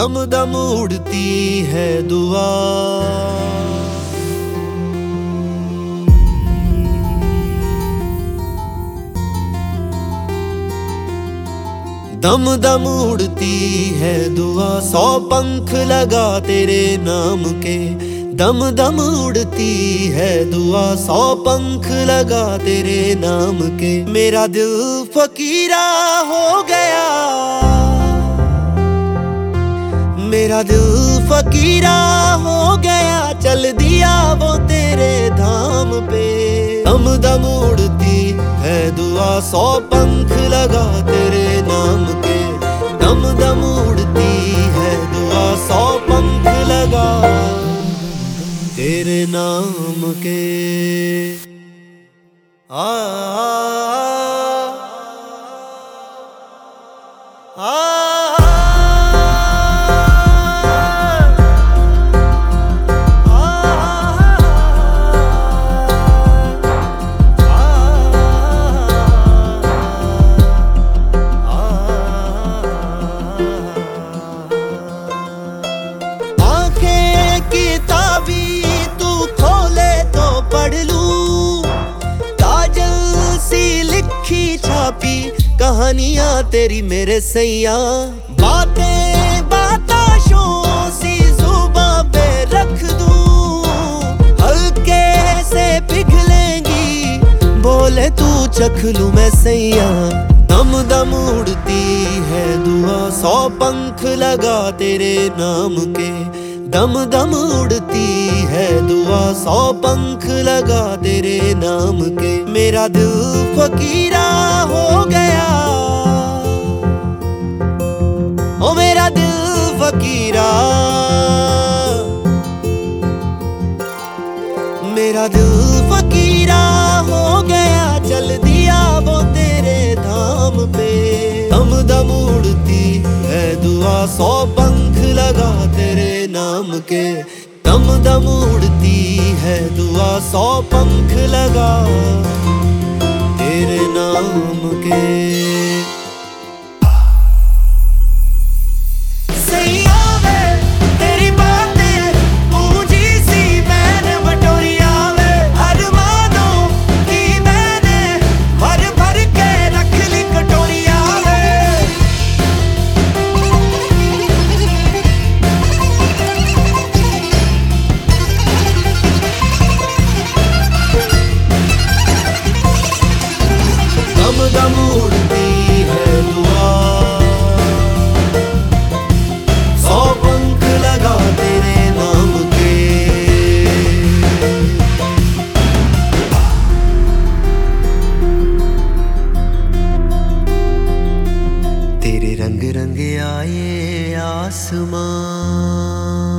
दम दम उड़ती है दुआ। दम दम उड़ती है दुआ, सौ पंख लगा तेरे नाम के। दम दम उड़ती है दुआ, सौ पंख लगा तेरे नाम के। मेरा दिल फकीरा हो गया। मेरा दिल फकीरा हो गया चल दिया वो तेरे धाम पे दम दम उड़ती है दुआ सौ पंख लगा तेरे नाम के दम दम उड़ती है दुआ सौ पंख लगा तेरे नाम के आ, आ, आ, कहानियाँ तेरी मेरे सैया। बातें बाताशों सी जुबा पे रख दूँ। हल्के से पिघलेंगी, बोले तू चख लू मैं सैया। दम दम उड़ती है दुआ, सौ पंख लगा तेरे नाम के। दम दम उड़ती है दुआ, सौ पंख लगा तेरे नाम के। मेरा दिल फकीरा हो है दुआ सौ पंख लगा तेरे नाम के। दम दम उड़ती है दुआ, सौ पंख लगा तेरे नाम के। आसमां।